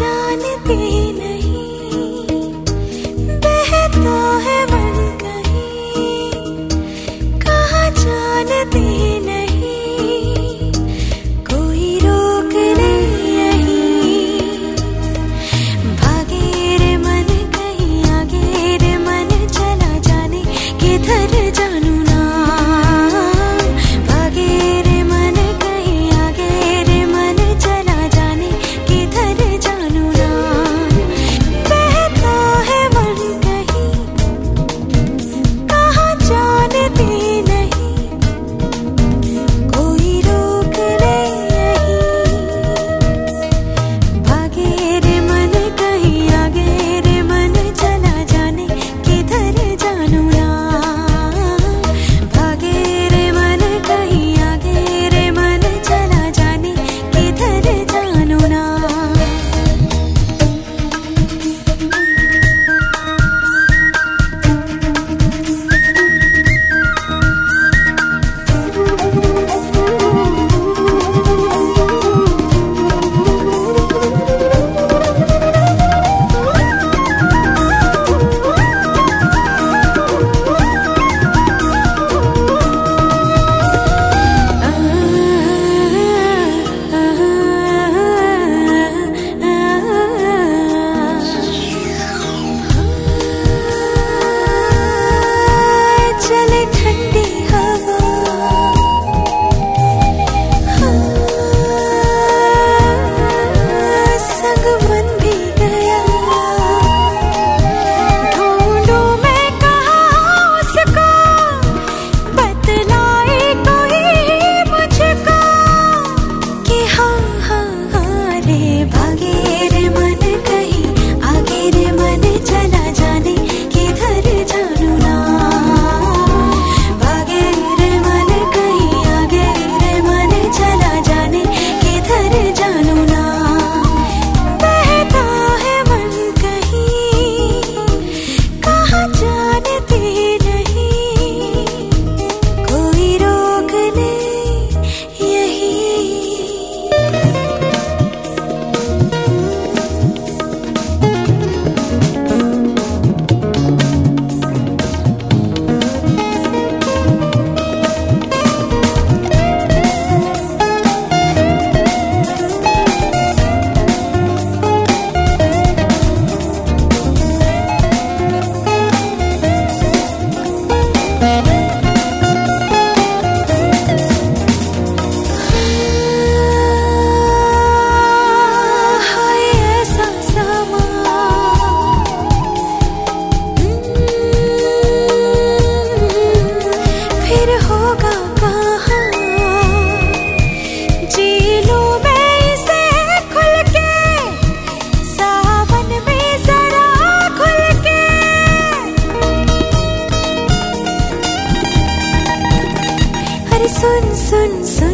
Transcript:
家。सुन सुन सुन